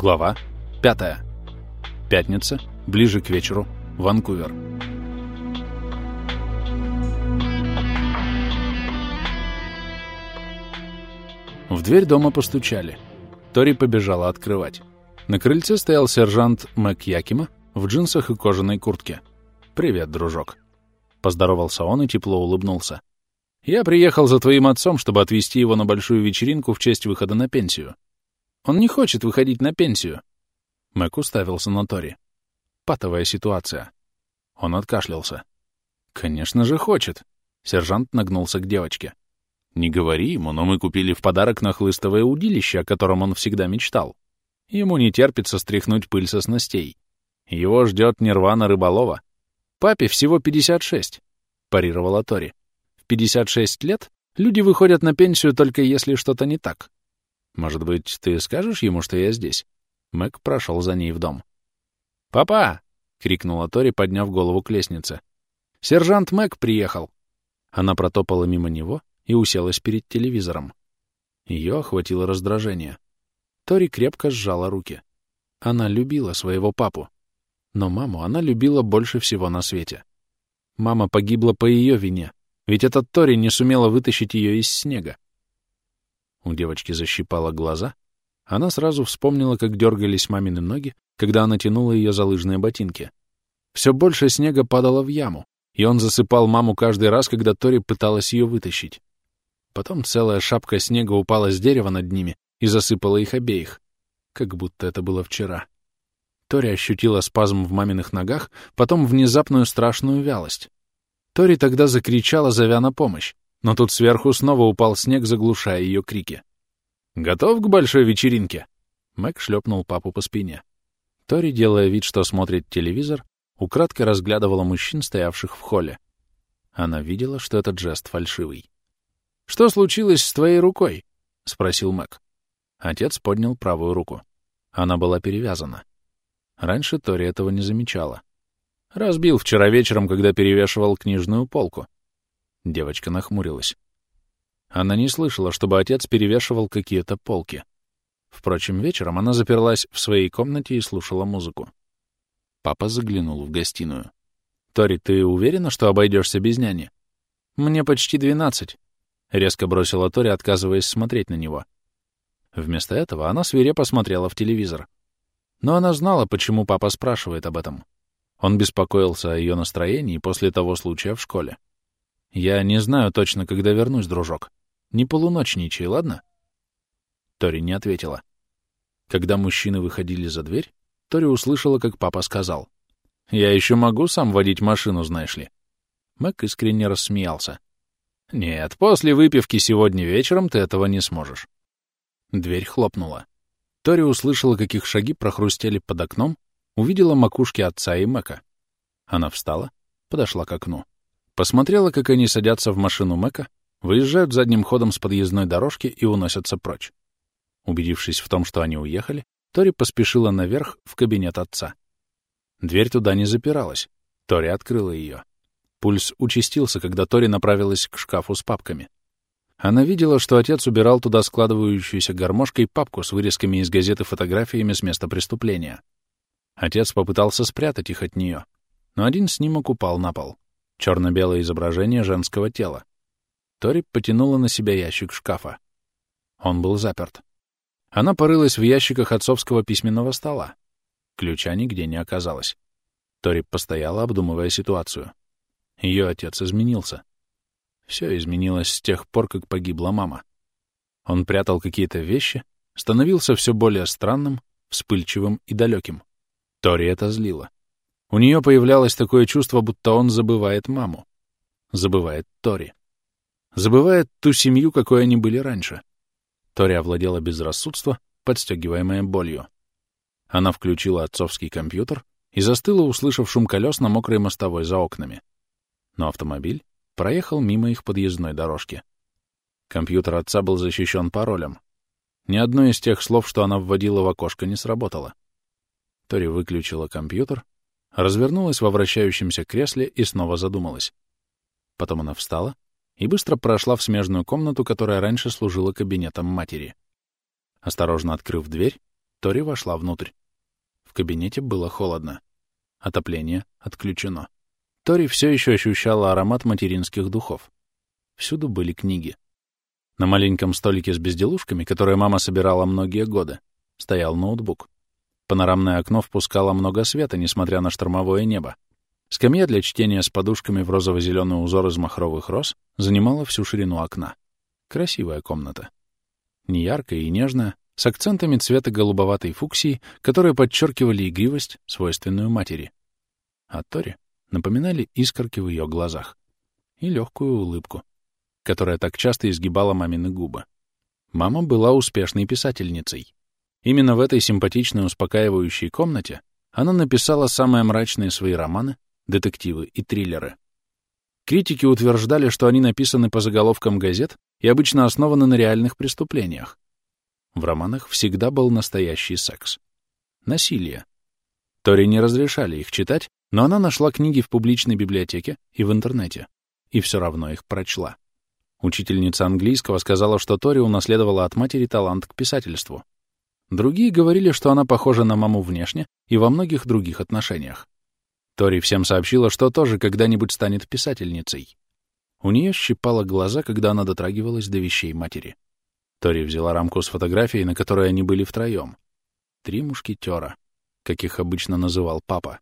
Глава 5. Пятница, ближе к вечеру, Ванкувер. В дверь дома постучали. Тори побежала открывать. На крыльце стоял сержант Мак Якима в джинсах и кожаной куртке. «Привет, дружок». Поздоровался он и тепло улыбнулся. «Я приехал за твоим отцом, чтобы отвезти его на большую вечеринку в честь выхода на пенсию. Он не хочет выходить на пенсию». Мэг уставился на Тори. Патовая ситуация. Он откашлялся. «Конечно же хочет». Сержант нагнулся к девочке. «Не говори ему, но мы купили в подарок нахлыстовое удилище, о котором он всегда мечтал. Ему не терпится стряхнуть пыль со снастей. Его ждет нирвана рыболова. Папе всего 56», — парировала Тори. «В 56 лет люди выходят на пенсию только если что-то не так. Может быть, ты скажешь ему, что я здесь?» Мэг прошел за ней в дом. «Папа!» — крикнула Тори, подняв голову к лестнице. «Сержант Мэг приехал!» Она протопала мимо него и уселась перед телевизором. Ее охватило раздражение. Тори крепко сжала руки. Она любила своего папу. Но маму она любила больше всего на свете. Мама погибла по ее вине, ведь этот Тори не сумела вытащить ее из снега. У девочки защипала глаза. Она сразу вспомнила, как дергались мамины ноги, когда она тянула ее за лыжные ботинки. Все больше снега падало в яму, и он засыпал маму каждый раз, когда Тори пыталась ее вытащить. Потом целая шапка снега упала с дерева над ними и засыпала их обеих, как будто это было вчера. Тори ощутила спазм в маминых ногах, потом внезапную страшную вялость. Тори тогда закричала, зовя на помощь но тут сверху снова упал снег, заглушая ее крики. «Готов к большой вечеринке?» Мэг шлепнул папу по спине. Тори, делая вид, что смотрит телевизор, украдкой разглядывала мужчин, стоявших в холле. Она видела, что этот жест фальшивый. «Что случилось с твоей рукой?» — спросил Мэг. Отец поднял правую руку. Она была перевязана. Раньше Тори этого не замечала. Разбил вчера вечером, когда перевешивал книжную полку. Девочка нахмурилась. Она не слышала, чтобы отец перевешивал какие-то полки. Впрочем, вечером она заперлась в своей комнате и слушала музыку. Папа заглянул в гостиную. «Тори, ты уверена, что обойдешься без няни?» «Мне почти двенадцать», — резко бросила Тори, отказываясь смотреть на него. Вместо этого она свирепо смотрела в телевизор. Но она знала, почему папа спрашивает об этом. Он беспокоился о ее настроении после того случая в школе. Я не знаю точно, когда вернусь, дружок. Не полуночничай, ладно? Тори не ответила. Когда мужчины выходили за дверь, Тори услышала, как папа сказал. «Я еще могу сам водить машину, знаешь ли?» Мэг искренне рассмеялся. «Нет, после выпивки сегодня вечером ты этого не сможешь». Дверь хлопнула. Тори услышала, как их шаги прохрустели под окном, увидела макушки отца и Мэка. Она встала, подошла к окну. Посмотрела, как они садятся в машину Мэка, выезжают задним ходом с подъездной дорожки и уносятся прочь. Убедившись в том, что они уехали, Тори поспешила наверх в кабинет отца. Дверь туда не запиралась. Тори открыла ее. Пульс участился, когда Тори направилась к шкафу с папками. Она видела, что отец убирал туда складывающуюся гармошкой папку с вырезками из газеты фотографиями с места преступления. Отец попытался спрятать их от нее, но один снимок упал на пол черно-белое изображение женского тела. Тори потянула на себя ящик шкафа. Он был заперт. Она порылась в ящиках отцовского письменного стола. Ключа нигде не оказалось. Тори постояла, обдумывая ситуацию. Ее отец изменился. Все изменилось с тех пор, как погибла мама. Он прятал какие-то вещи, становился все более странным, вспыльчивым и далеким. Тори это злило. У нее появлялось такое чувство, будто он забывает маму. Забывает Тори. Забывает ту семью, какой они были раньше. Тори овладела безрассудство, подстегиваемое болью. Она включила отцовский компьютер и застыла, услышав шум колес на мокрой мостовой за окнами. Но автомобиль проехал мимо их подъездной дорожки. Компьютер отца был защищен паролем. Ни одно из тех слов, что она вводила в окошко, не сработало. Тори выключила компьютер развернулась во вращающемся кресле и снова задумалась. Потом она встала и быстро прошла в смежную комнату, которая раньше служила кабинетом матери. Осторожно открыв дверь, Тори вошла внутрь. В кабинете было холодно. Отопление отключено. Тори все еще ощущала аромат материнских духов. Всюду были книги. На маленьком столике с безделушками, которые мама собирала многие годы, стоял ноутбук. Панорамное окно впускало много света, несмотря на штормовое небо. Скамья для чтения с подушками в розово-зеленый узор из махровых роз занимала всю ширину окна. Красивая комната. Неяркая и нежная, с акцентами цвета голубоватой фуксии, которые подчеркивали игривость, свойственную матери. А Тори напоминали искорки в ее глазах и легкую улыбку, которая так часто изгибала мамины губы. Мама была успешной писательницей. Именно в этой симпатичной успокаивающей комнате она написала самые мрачные свои романы, детективы и триллеры. Критики утверждали, что они написаны по заголовкам газет и обычно основаны на реальных преступлениях. В романах всегда был настоящий секс. Насилие. Тори не разрешали их читать, но она нашла книги в публичной библиотеке и в интернете, и все равно их прочла. Учительница английского сказала, что Тори унаследовала от матери талант к писательству, Другие говорили, что она похожа на маму внешне и во многих других отношениях. Тори всем сообщила, что тоже когда-нибудь станет писательницей. У нее щипало глаза, когда она дотрагивалась до вещей матери. Тори взяла рамку с фотографией, на которой они были втроем. Три мушкетера, как их обычно называл папа.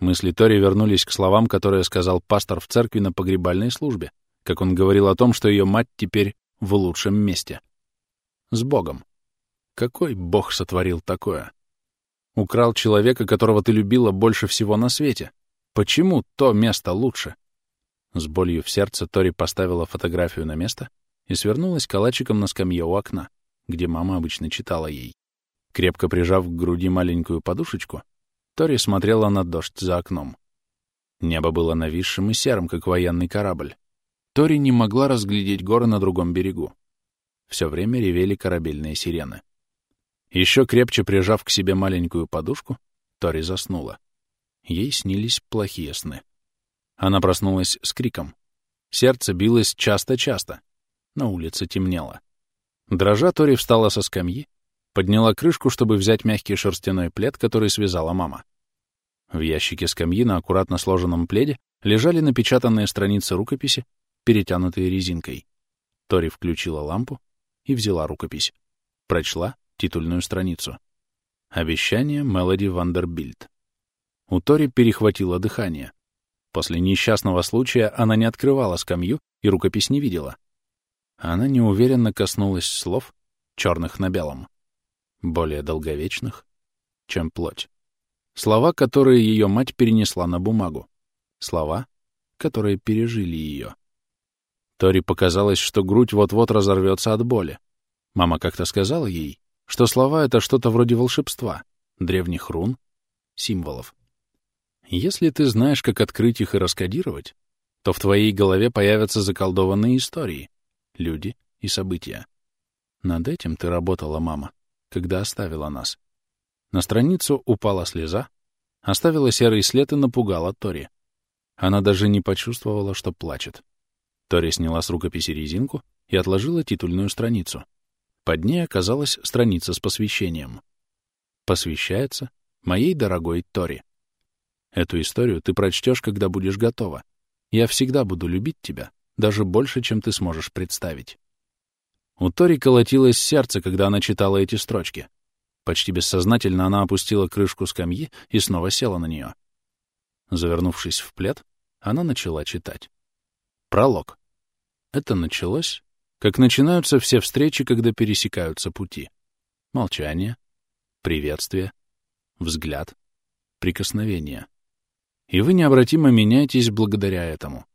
Мысли Тори вернулись к словам, которые сказал пастор в церкви на погребальной службе, как он говорил о том, что ее мать теперь в лучшем месте. С Богом. Какой бог сотворил такое? Украл человека, которого ты любила больше всего на свете. Почему то место лучше? С болью в сердце Тори поставила фотографию на место и свернулась калачиком на скамье у окна, где мама обычно читала ей. Крепко прижав к груди маленькую подушечку, Тори смотрела на дождь за окном. Небо было нависшим и серым, как военный корабль. Тори не могла разглядеть горы на другом берегу. Все время ревели корабельные сирены. Еще крепче прижав к себе маленькую подушку, Тори заснула. Ей снились плохие сны. Она проснулась с криком. Сердце билось часто-часто. На улице темнело. Дрожа, Тори встала со скамьи, подняла крышку, чтобы взять мягкий шерстяной плед, который связала мама. В ящике скамьи на аккуратно сложенном пледе лежали напечатанные страницы рукописи, перетянутые резинкой. Тори включила лампу и взяла рукопись. Прочла титульную страницу. Обещание Мелоди Вандербильд. У Тори перехватило дыхание. После несчастного случая она не открывала скамью и рукопись не видела. Она неуверенно коснулась слов, черных на белом, более долговечных, чем плоть. Слова, которые ее мать перенесла на бумагу. Слова, которые пережили ее. Тори показалось, что грудь вот-вот разорвется от боли. Мама как-то сказала ей, что слова — это что-то вроде волшебства, древних рун, символов. Если ты знаешь, как открыть их и раскодировать, то в твоей голове появятся заколдованные истории, люди и события. Над этим ты работала, мама, когда оставила нас. На страницу упала слеза, оставила серый след и напугала Тори. Она даже не почувствовала, что плачет. Тори сняла с рукописи резинку и отложила титульную страницу. Под ней оказалась страница с посвящением. Посвящается моей дорогой Тори. Эту историю ты прочтешь, когда будешь готова. Я всегда буду любить тебя, даже больше, чем ты сможешь представить. У Тори колотилось сердце, когда она читала эти строчки. Почти бессознательно она опустила крышку скамьи и снова села на нее. Завернувшись в плед, она начала читать. Пролог. Это началось как начинаются все встречи, когда пересекаются пути. Молчание, приветствие, взгляд, прикосновение. И вы необратимо меняетесь благодаря этому.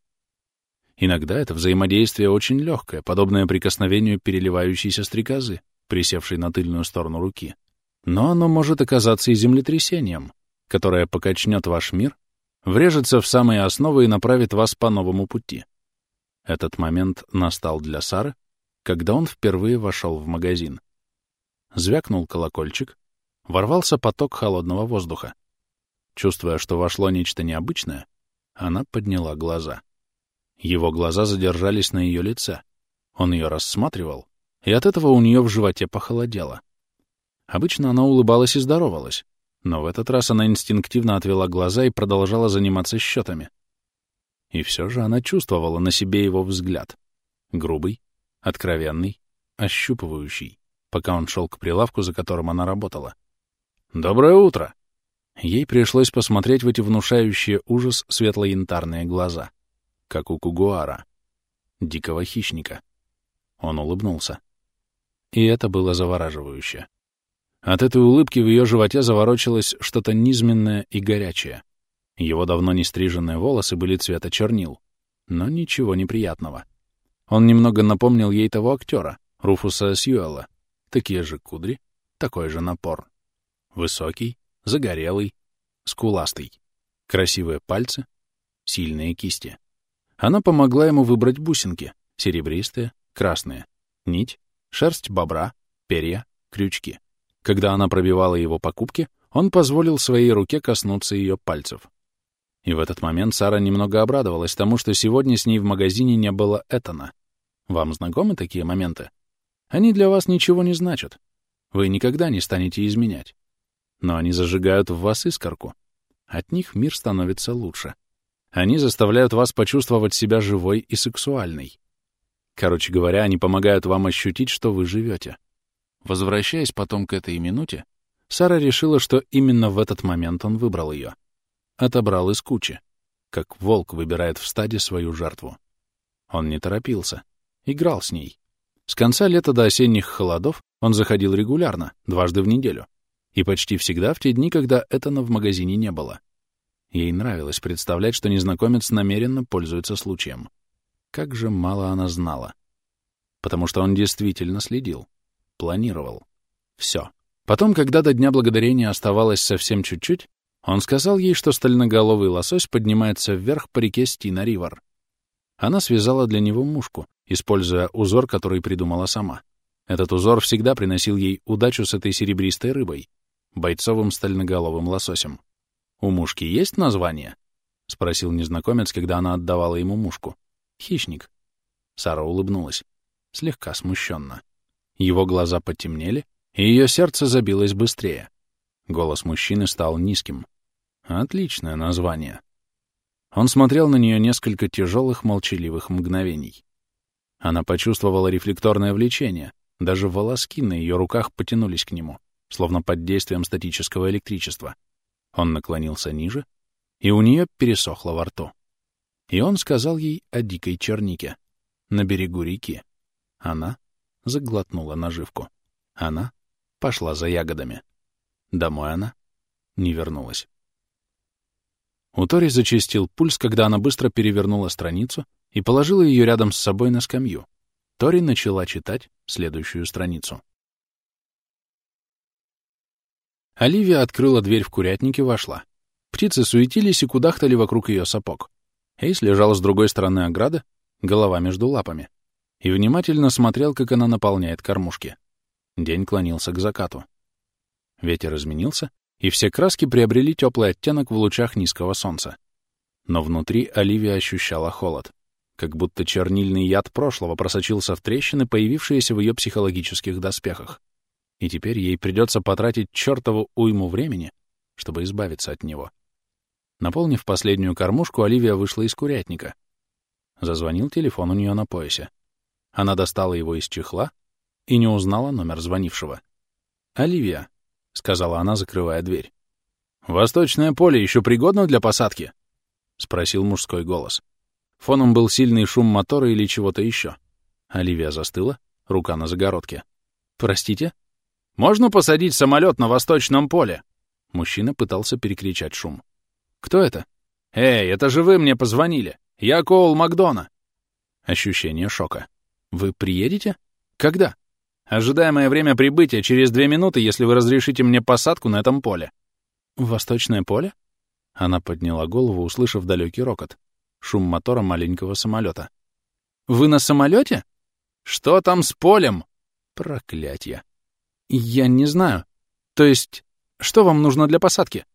Иногда это взаимодействие очень легкое, подобное прикосновению переливающейся стрекозы, присевшей на тыльную сторону руки. Но оно может оказаться и землетрясением, которое покачнет ваш мир, врежется в самые основы и направит вас по новому пути. Этот момент настал для Сары, когда он впервые вошел в магазин. Звякнул колокольчик, ворвался поток холодного воздуха. Чувствуя, что вошло нечто необычное, она подняла глаза. Его глаза задержались на ее лице. Он ее рассматривал, и от этого у нее в животе похолодело. Обычно она улыбалась и здоровалась, но в этот раз она инстинктивно отвела глаза и продолжала заниматься счетами. И все же она чувствовала на себе его взгляд. Грубый, откровенный, ощупывающий, пока он шел к прилавку, за которым она работала. «Доброе утро!» Ей пришлось посмотреть в эти внушающие ужас светло-янтарные глаза, как у кугуара, дикого хищника. Он улыбнулся. И это было завораживающе. От этой улыбки в ее животе заворочилось что-то низменное и горячее. Его давно не стриженные волосы были цвета чернил, но ничего неприятного. Он немного напомнил ей того актера, Руфуса Сьюэлла. Такие же кудри, такой же напор. Высокий, загорелый, скуластый. Красивые пальцы, сильные кисти. Она помогла ему выбрать бусинки, серебристые, красные, нить, шерсть бобра, перья, крючки. Когда она пробивала его покупки, он позволил своей руке коснуться ее пальцев. И в этот момент Сара немного обрадовалась тому, что сегодня с ней в магазине не было Этана. Вам знакомы такие моменты? Они для вас ничего не значат. Вы никогда не станете изменять но они зажигают в вас искорку. От них мир становится лучше. Они заставляют вас почувствовать себя живой и сексуальной. Короче говоря, они помогают вам ощутить, что вы живете. Возвращаясь потом к этой минуте, Сара решила, что именно в этот момент он выбрал ее. Отобрал из кучи, как волк выбирает в стаде свою жертву. Он не торопился, играл с ней. С конца лета до осенних холодов он заходил регулярно, дважды в неделю. И почти всегда в те дни, когда Этана в магазине не было. Ей нравилось представлять, что незнакомец намеренно пользуется случаем. Как же мало она знала. Потому что он действительно следил, планировал. Все. Потом, когда до Дня Благодарения оставалось совсем чуть-чуть, он сказал ей, что стальноголовый лосось поднимается вверх по реке Стина-Ривер. Она связала для него мушку, используя узор, который придумала сама. Этот узор всегда приносил ей удачу с этой серебристой рыбой, бойцовым стальноголовым лососем. «У мушки есть название?» — спросил незнакомец, когда она отдавала ему мушку. «Хищник». Сара улыбнулась, слегка смущенно. Его глаза потемнели, и ее сердце забилось быстрее. Голос мужчины стал низким. Отличное название. Он смотрел на нее несколько тяжелых, молчаливых мгновений. Она почувствовала рефлекторное влечение, даже волоски на ее руках потянулись к нему словно под действием статического электричества. Он наклонился ниже, и у нее пересохло во рту. И он сказал ей о дикой чернике на берегу реки. Она заглотнула наживку. Она пошла за ягодами. Домой она не вернулась. У Тори зачастил пульс, когда она быстро перевернула страницу и положила ее рядом с собой на скамью. Тори начала читать следующую страницу. Оливия открыла дверь в курятник и вошла. Птицы суетились и кудахтали вокруг ее сапог. Эйс лежал с другой стороны ограды, голова между лапами, и внимательно смотрел, как она наполняет кормушки. День клонился к закату. Ветер изменился, и все краски приобрели теплый оттенок в лучах низкого солнца. Но внутри Оливия ощущала холод, как будто чернильный яд прошлого просочился в трещины, появившиеся в ее психологических доспехах и теперь ей придется потратить чертову уйму времени, чтобы избавиться от него. Наполнив последнюю кормушку, Оливия вышла из курятника. Зазвонил телефон у нее на поясе. Она достала его из чехла и не узнала номер звонившего. «Оливия», — сказала она, закрывая дверь. «Восточное поле еще пригодно для посадки?» — спросил мужской голос. Фоном был сильный шум мотора или чего-то еще. Оливия застыла, рука на загородке. «Простите?» «Можно посадить самолет на восточном поле?» Мужчина пытался перекричать шум. «Кто это?» «Эй, это же вы мне позвонили! Я Коул Макдона!» Ощущение шока. «Вы приедете? Когда?» «Ожидаемое время прибытия через две минуты, если вы разрешите мне посадку на этом поле». «Восточное поле?» Она подняла голову, услышав далекий рокот. Шум мотора маленького самолета. «Вы на самолете? Что там с полем?» Проклятье. «Я не знаю. То есть, что вам нужно для посадки?»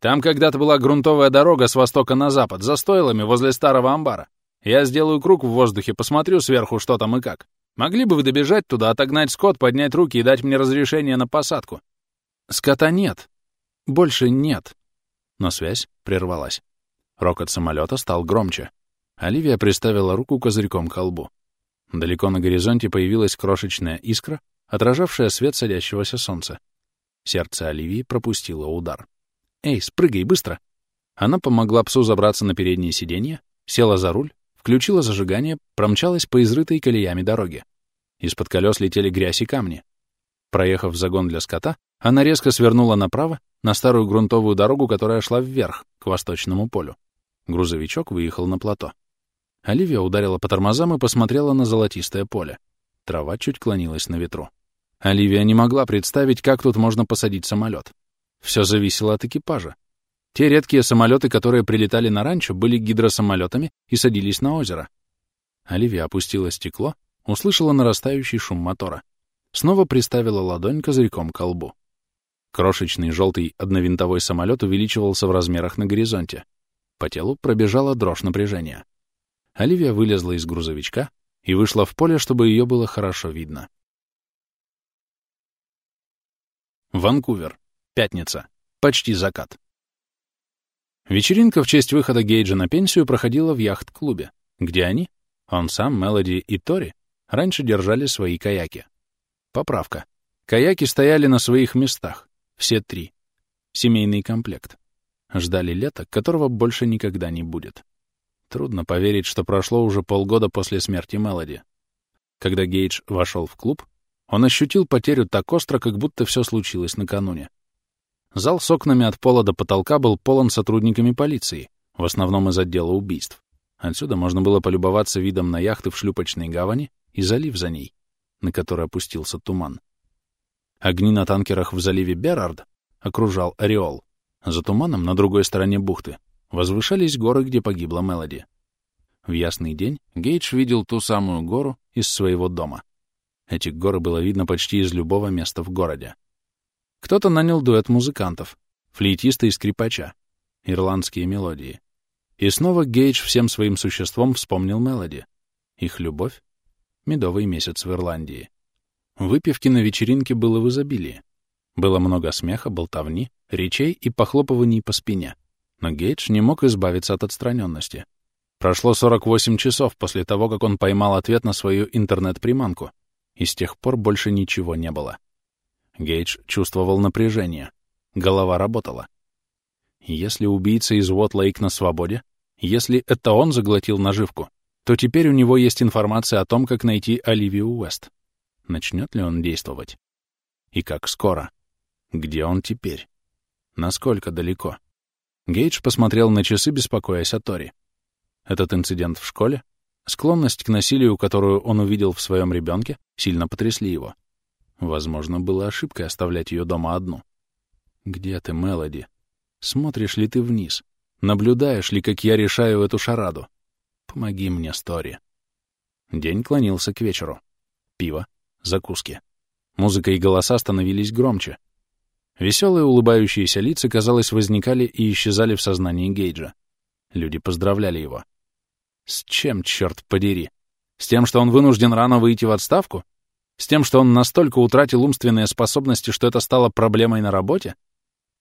«Там когда-то была грунтовая дорога с востока на запад, за стойлами возле старого амбара. Я сделаю круг в воздухе, посмотрю сверху, что там и как. Могли бы вы добежать туда, отогнать скот, поднять руки и дать мне разрешение на посадку? Скота нет. Больше нет. Но связь прервалась. Рокот самолета стал громче. Оливия приставила руку козырьком к колбу. Далеко на горизонте появилась крошечная искра, отражавшая свет садящегося солнца. Сердце Оливии пропустило удар. «Эй, спрыгай, быстро!» Она помогла псу забраться на переднее сиденье, села за руль, включила зажигание, промчалась по изрытой колеями дороге. Из-под колес летели грязь и камни. Проехав загон для скота, она резко свернула направо, на старую грунтовую дорогу, которая шла вверх, к восточному полю. Грузовичок выехал на плато. Оливия ударила по тормозам и посмотрела на золотистое поле. Трава чуть клонилась на ветру. Оливия не могла представить, как тут можно посадить самолет. Все зависело от экипажа. Те редкие самолеты, которые прилетали на ранчо, были гидросамолетами и садились на озеро. Оливия опустила стекло, услышала нарастающий шум мотора. Снова приставила ладонь козырьком к колбу. Крошечный желтый одновинтовой самолет увеличивался в размерах на горизонте. По телу пробежала дрожь напряжения. Оливия вылезла из грузовичка и вышла в поле, чтобы ее было хорошо видно. Ванкувер. Пятница. Почти закат. Вечеринка в честь выхода Гейджа на пенсию проходила в яхт-клубе, где они, он сам, Мелоди и Тори, раньше держали свои каяки. Поправка. Каяки стояли на своих местах, все три. Семейный комплект. Ждали лета, которого больше никогда не будет. Трудно поверить, что прошло уже полгода после смерти Мелоди. Когда Гейдж вошел в клуб, он ощутил потерю так остро, как будто все случилось накануне. Зал с окнами от пола до потолка был полон сотрудниками полиции, в основном из отдела убийств. Отсюда можно было полюбоваться видом на яхты в шлюпочной гавани и залив за ней, на который опустился туман. Огни на танкерах в заливе Берард окружал ореол. За туманом на другой стороне бухты возвышались горы, где погибла Мелоди. В ясный день Гейдж видел ту самую гору из своего дома. Эти горы было видно почти из любого места в городе. Кто-то нанял дуэт музыкантов, флейтиста и скрипача, ирландские мелодии. И снова Гейдж всем своим существом вспомнил Мелоди. Их любовь — медовый месяц в Ирландии. Выпивки на вечеринке было в изобилии. Было много смеха, болтовни, речей и похлопываний по спине. Но Гейдж не мог избавиться от отстраненности. Прошло 48 часов после того, как он поймал ответ на свою интернет-приманку, и с тех пор больше ничего не было. Гейдж чувствовал напряжение. Голова работала. Если убийца из Уот-Лейк на свободе, если это он заглотил наживку, то теперь у него есть информация о том, как найти Оливию Уэст. Начнет ли он действовать? И как скоро? Где он теперь? Насколько далеко? Гейдж посмотрел на часы, беспокоясь о Тори. Этот инцидент в школе, склонность к насилию, которую он увидел в своем ребенке, сильно потрясли его. Возможно, было ошибкой оставлять ее дома одну. «Где ты, Мелоди? Смотришь ли ты вниз? Наблюдаешь ли, как я решаю эту шараду? Помоги мне, Стори». День клонился к вечеру. Пиво, закуски. Музыка и голоса становились громче, Веселые улыбающиеся лица, казалось, возникали и исчезали в сознании Гейджа. Люди поздравляли его. С чем, черт подери? С тем, что он вынужден рано выйти в отставку? С тем, что он настолько утратил умственные способности, что это стало проблемой на работе?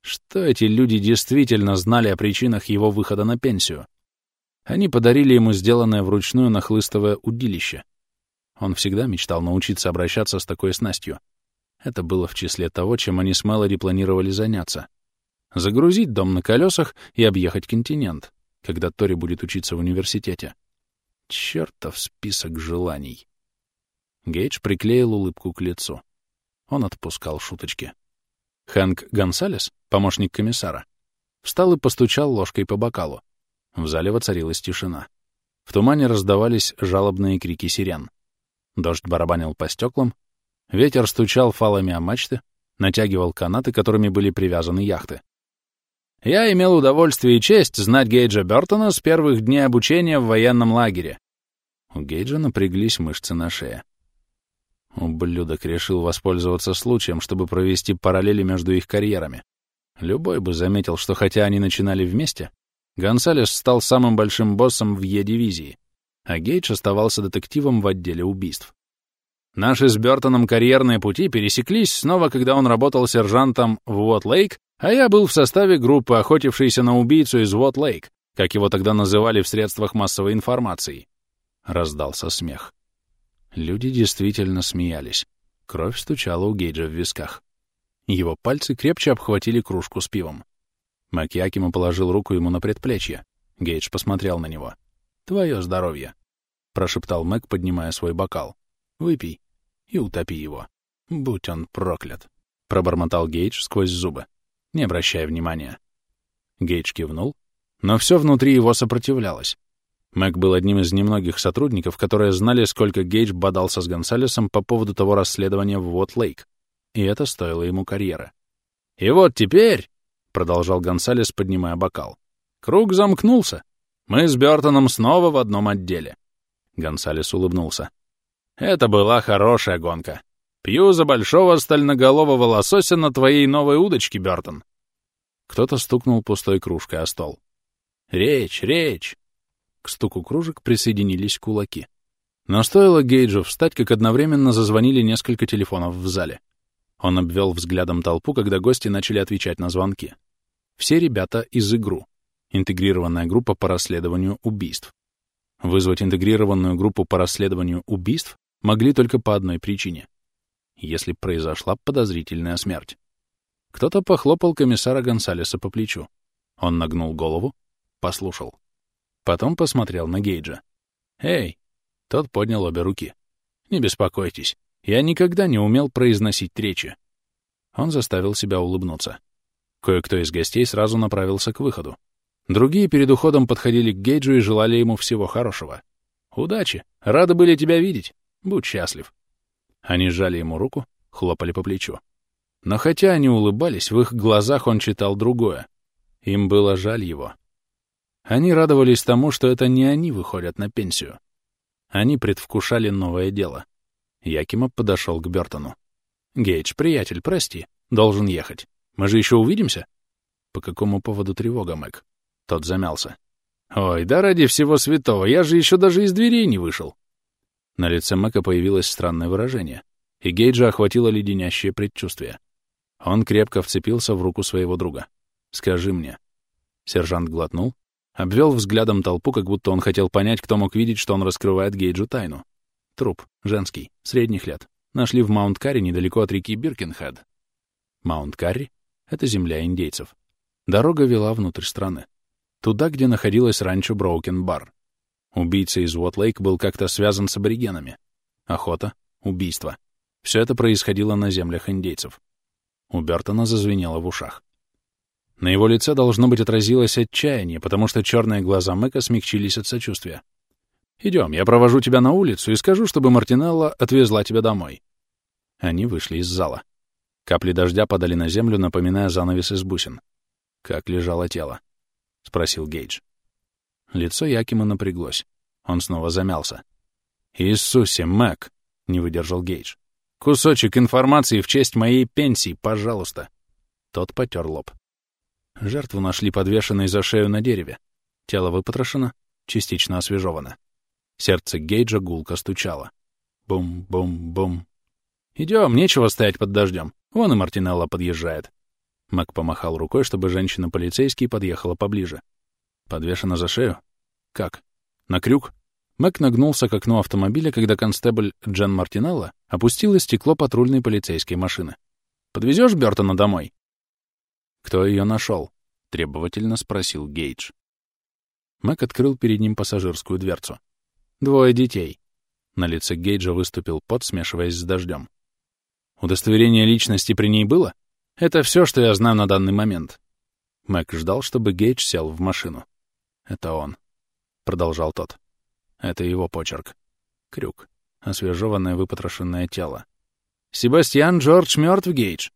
Что эти люди действительно знали о причинах его выхода на пенсию? Они подарили ему сделанное вручную нахлыстовое удилище. Он всегда мечтал научиться обращаться с такой снастью. Это было в числе того, чем они с Мэлори планировали заняться. Загрузить дом на колесах и объехать континент, когда Тори будет учиться в университете. Чёртов список желаний. Гейдж приклеил улыбку к лицу. Он отпускал шуточки. Хэнк Гонсалес, помощник комиссара, встал и постучал ложкой по бокалу. В зале воцарилась тишина. В тумане раздавались жалобные крики сирен. Дождь барабанил по стеклам, Ветер стучал фалами о мачты, натягивал канаты, которыми были привязаны яхты. Я имел удовольствие и честь знать Гейджа Бёртона с первых дней обучения в военном лагере. У Гейджа напряглись мышцы на шее. Ублюдок решил воспользоваться случаем, чтобы провести параллели между их карьерами. Любой бы заметил, что хотя они начинали вместе, Гонсалес стал самым большим боссом в Е-дивизии, а Гейдж оставался детективом в отделе убийств. Наши с Бёртоном карьерные пути пересеклись снова, когда он работал сержантом в Уот-Лейк, а я был в составе группы, охотившейся на убийцу из Уот-Лейк, как его тогда называли в средствах массовой информации. Раздался смех. Люди действительно смеялись. Кровь стучала у Гейджа в висках. Его пальцы крепче обхватили кружку с пивом. Макьякима положил руку ему на предплечье. Гейдж посмотрел на него. «Твое здоровье», — прошептал Мэг, поднимая свой бокал. «Выпей и утопи его. Будь он проклят», — пробормотал Гейдж сквозь зубы, не обращая внимания. Гейдж кивнул, но все внутри его сопротивлялось. Мэг был одним из немногих сотрудников, которые знали, сколько Гейдж бодался с Гонсалесом по поводу того расследования в Вот-Лейк, и это стоило ему карьеры. «И вот теперь», — продолжал Гонсалес, поднимая бокал, — «круг замкнулся. Мы с Бёртоном снова в одном отделе». Гонсалес улыбнулся. «Это была хорошая гонка. Пью за большого стальноголового лосося на твоей новой удочке, Бёртон». Кто-то стукнул пустой кружкой о стол. «Речь, речь!» К стуку кружек присоединились кулаки. Но стоило Гейджу встать, как одновременно зазвонили несколько телефонов в зале. Он обвел взглядом толпу, когда гости начали отвечать на звонки. Все ребята из «Игру» — интегрированная группа по расследованию убийств. Вызвать интегрированную группу по расследованию убийств могли только по одной причине — если произошла подозрительная смерть. Кто-то похлопал комиссара Гонсалеса по плечу. Он нагнул голову, послушал. Потом посмотрел на Гейджа. «Эй!» Тот поднял обе руки. «Не беспокойтесь, я никогда не умел произносить речи». Он заставил себя улыбнуться. Кое-кто из гостей сразу направился к выходу. Другие перед уходом подходили к Гейджу и желали ему всего хорошего. «Удачи! Рады были тебя видеть! Будь счастлив!» Они сжали ему руку, хлопали по плечу. Но хотя они улыбались, в их глазах он читал другое. Им было жаль его. Они радовались тому, что это не они выходят на пенсию. Они предвкушали новое дело. Якима подошел к Бертону. «Гейдж, приятель, прости, должен ехать. Мы же еще увидимся?» «По какому поводу тревога, Мэг?» Тот замялся. «Ой, да ради всего святого, я же еще даже из дверей не вышел!» На лице Мэка появилось странное выражение, и Гейджа охватило леденящее предчувствие. Он крепко вцепился в руку своего друга. «Скажи мне». Сержант глотнул, Обвел взглядом толпу, как будто он хотел понять, кто мог видеть, что он раскрывает Гейджу тайну. Труп, женский, средних лет. Нашли в Маунт-Карри недалеко от реки Биркенхед. Маунт-Карри — это земля индейцев. Дорога вела внутрь страны. Туда, где находилась ранчо Броукен-Бар. Убийца из Уотлейк был как-то связан с аборигенами. Охота, убийство. Все это происходило на землях индейцев. У Бертона зазвенело в ушах. На его лице должно быть отразилось отчаяние, потому что черные глаза Мэка смягчились от сочувствия. «Идем, я провожу тебя на улицу и скажу, чтобы Мартинелла отвезла тебя домой». Они вышли из зала. Капли дождя падали на землю, напоминая занавес из бусин. «Как лежало тело?» — спросил Гейдж. Лицо Якима напряглось. Он снова замялся. «Иисусе, Мэг!» — не выдержал Гейдж. «Кусочек информации в честь моей пенсии, пожалуйста!» Тот потер лоб. Жертву нашли подвешенной за шею на дереве. Тело выпотрошено, частично освежевано. Сердце Гейджа гулко стучало. Бум-бум-бум. «Идем, нечего стоять под дождем. Вон и Мартинелла подъезжает». Мак помахал рукой, чтобы женщина-полицейский подъехала поближе. Подвешена за шею? Как? На крюк? Мак нагнулся к окну автомобиля, когда констебль Джен Мартинелла опустила стекло патрульной полицейской машины. «Подвезешь Бёртона домой?» «Кто ее нашел?» — требовательно спросил Гейдж. Мэг открыл перед ним пассажирскую дверцу. «Двое детей». На лице Гейджа выступил пот, смешиваясь с дождем. «Удостоверение личности при ней было? Это все, что я знаю на данный момент». Мэг ждал, чтобы Гейдж сел в машину. «Это он», — продолжал тот. «Это его почерк. Крюк. Освежеванное выпотрошенное тело. «Себастьян Джордж мертв, Гейдж!»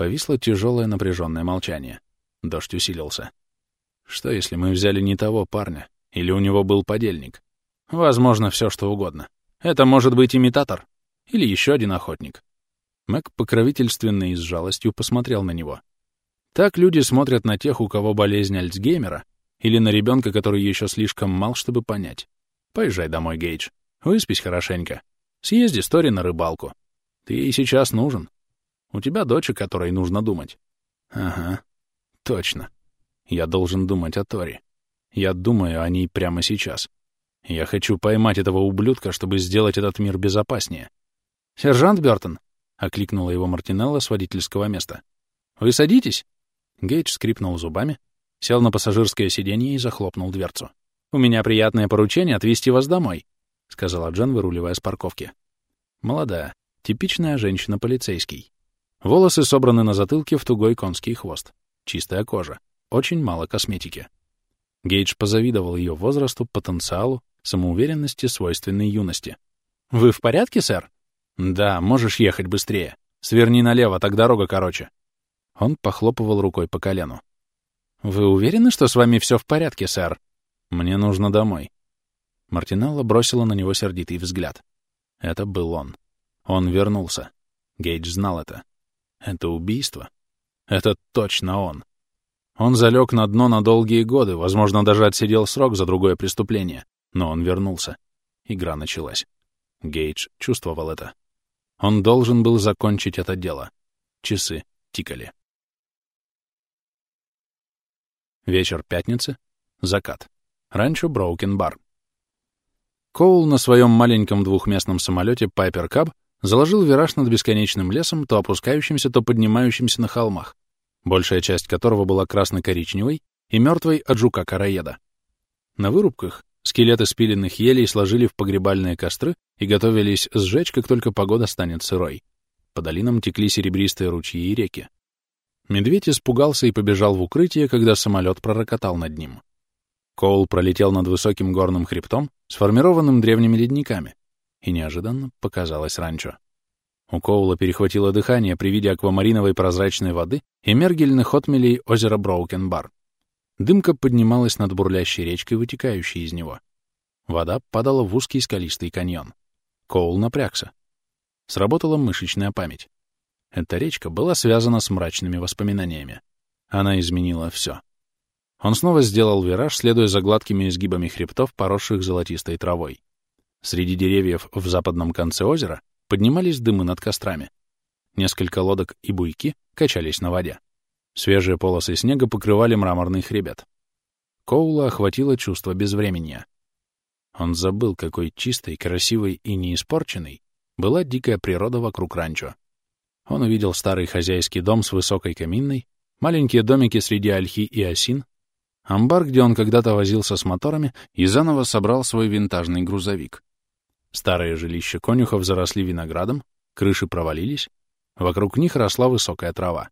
Повисло тяжелое напряженное молчание. Дождь усилился. Что, если мы взяли не того парня? Или у него был подельник? Возможно, все что угодно. Это может быть имитатор. Или еще один охотник. Мэг покровительственно и с жалостью посмотрел на него. Так люди смотрят на тех, у кого болезнь Альцгеймера, или на ребенка, который еще слишком мал, чтобы понять. Поезжай домой, Гейдж. Выспись хорошенько. Съезди с Тори на рыбалку. Ты ей сейчас нужен. У тебя дочь, о которой нужно думать. Ага, точно. Я должен думать о Тори. Я думаю о ней прямо сейчас. Я хочу поймать этого ублюдка, чтобы сделать этот мир безопаснее. «Сержант Бёртон!» — окликнула его Мартинелла с водительского места. «Вы садитесь?» Гейдж скрипнул зубами, сел на пассажирское сиденье и захлопнул дверцу. «У меня приятное поручение отвезти вас домой», — сказала Джен, выруливая с парковки. Молодая, типичная женщина-полицейский. Волосы собраны на затылке в тугой конский хвост. Чистая кожа. Очень мало косметики. Гейдж позавидовал ее возрасту, потенциалу, самоуверенности, свойственной юности. «Вы в порядке, сэр?» «Да, можешь ехать быстрее. Сверни налево, так дорога короче». Он похлопывал рукой по колену. «Вы уверены, что с вами все в порядке, сэр?» «Мне нужно домой». Мартинелла бросила на него сердитый взгляд. Это был он. Он вернулся. Гейдж знал это. Это убийство. Это точно он. Он залег на дно на долгие годы, возможно, даже отсидел срок за другое преступление. Но он вернулся. Игра началась. Гейдж чувствовал это. Он должен был закончить это дело. Часы тикали. Вечер пятницы. Закат. Ранчо Броукен Бар. Коул на своем маленьком двухместном самолете Пайпер Каб заложил вираж над бесконечным лесом, то опускающимся, то поднимающимся на холмах, большая часть которого была красно-коричневой и мертвой от жука-караеда. На вырубках скелеты спиленных елей сложили в погребальные костры и готовились сжечь, как только погода станет сырой. По долинам текли серебристые ручьи и реки. Медведь испугался и побежал в укрытие, когда самолет пророкотал над ним. Коул пролетел над высоким горным хребтом, сформированным древними ледниками, и неожиданно показалось ранчо. У Коула перехватило дыхание при виде аквамариновой прозрачной воды и мергельных отмелей озера Броукен-Бар. Дымка поднималась над бурлящей речкой, вытекающей из него. Вода падала в узкий скалистый каньон. Коул напрягся. Сработала мышечная память. Эта речка была связана с мрачными воспоминаниями. Она изменила все. Он снова сделал вираж, следуя за гладкими изгибами хребтов, поросших золотистой травой. Среди деревьев в западном конце озера поднимались дымы над кострами. Несколько лодок и буйки качались на воде. Свежие полосы снега покрывали мраморный хребет. Коула охватило чувство безвременья. Он забыл, какой чистой, красивой и неиспорченной была дикая природа вокруг ранчо. Он увидел старый хозяйский дом с высокой каминной, маленькие домики среди ольхи и осин, амбар, где он когда-то возился с моторами и заново собрал свой винтажный грузовик. Старые жилища конюхов заросли виноградом, крыши провалились, вокруг них росла высокая трава.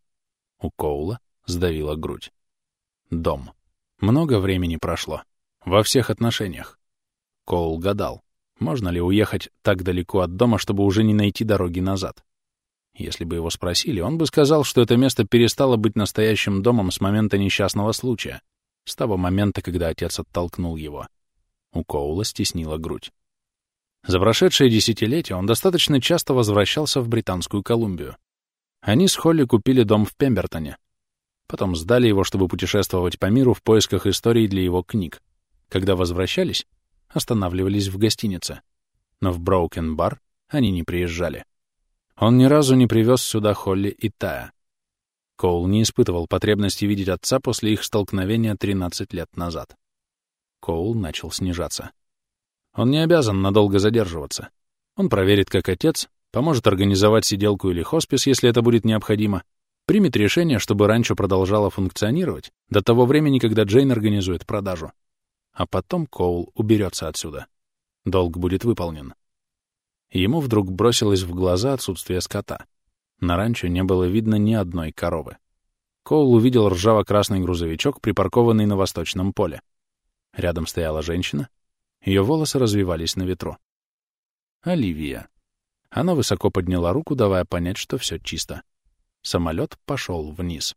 У Коула сдавила грудь. Дом. Много времени прошло. Во всех отношениях. Коул гадал, можно ли уехать так далеко от дома, чтобы уже не найти дороги назад. Если бы его спросили, он бы сказал, что это место перестало быть настоящим домом с момента несчастного случая, с того момента, когда отец оттолкнул его. У Коула стеснила грудь. За прошедшее десятилетие он достаточно часто возвращался в Британскую Колумбию. Они с Холли купили дом в Пембертоне. Потом сдали его, чтобы путешествовать по миру в поисках историй для его книг. Когда возвращались, останавливались в гостинице. Но в Броукен-бар они не приезжали. Он ни разу не привез сюда Холли и Тая. Коул не испытывал потребности видеть отца после их столкновения 13 лет назад. Коул начал снижаться. Он не обязан надолго задерживаться. Он проверит, как отец, поможет организовать сиделку или хоспис, если это будет необходимо, примет решение, чтобы ранчо продолжало функционировать до того времени, когда Джейн организует продажу. А потом Коул уберется отсюда. Долг будет выполнен. Ему вдруг бросилось в глаза отсутствие скота. На ранчо не было видно ни одной коровы. Коул увидел ржаво-красный грузовичок, припаркованный на восточном поле. Рядом стояла женщина, ее волосы развивались на ветру. Оливия. Она высоко подняла руку, давая понять, что все чисто. Самолет пошел вниз.